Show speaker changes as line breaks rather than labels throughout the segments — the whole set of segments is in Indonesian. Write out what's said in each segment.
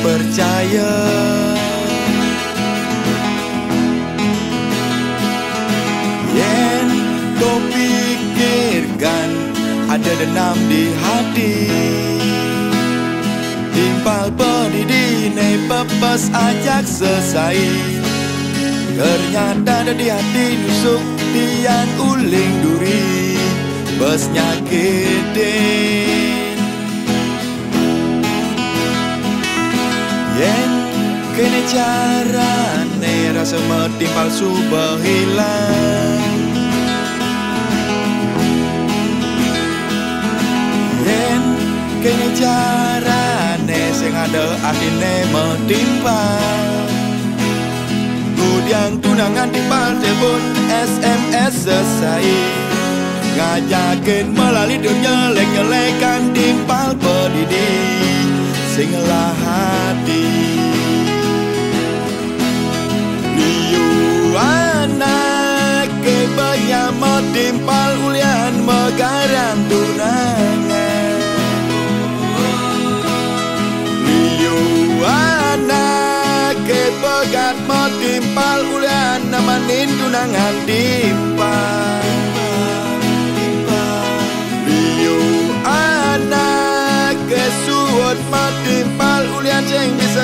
percaya. Yen kau pikirkan ada dendam di hati Timpal pedidi ne pepes ajak selesai Ternyata ada di hati nusuk tian uling duri Bes nyakitin Yen kene carane rasa metimpal subah hilang Yen kene carane sing ada atine metimpal Kudiang tunangan di telepon SMS selesai Ngajakin melalui dunia nyelek-nyelekan timpal pedidi Singlah hati. Liu anak ke banyak timpal ulian megarang tunangan. Liu anak ke pegat timpal ulian namanin tunangan timpal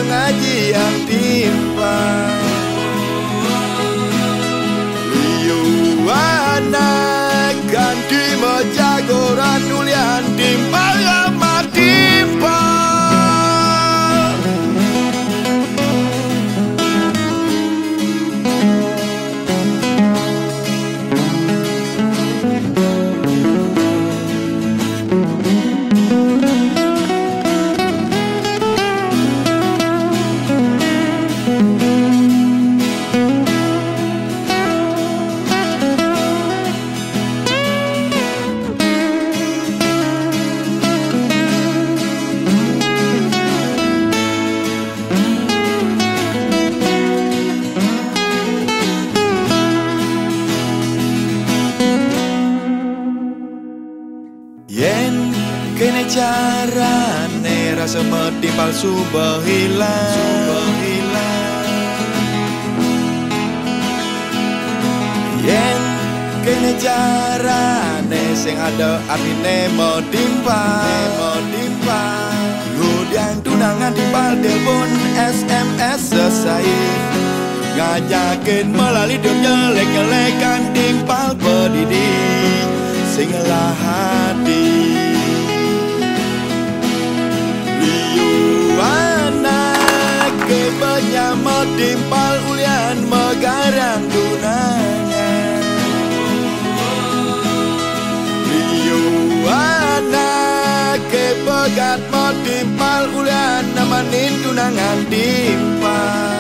ngaji yang timpal Liu anak ganti mejagoran ulian timpal kene carane rasa subah hilang Yen kene carane sing ada artine metimpal metimpal Gudiang tunangan timpal telepon SMS selesai. Ngajakin melalui dunia nyelek-nyelekan timpal pedidi Singlah hati timpal ulian megarang tunangan Liu anak ke pegat timpal ulian namanin tunangan timpal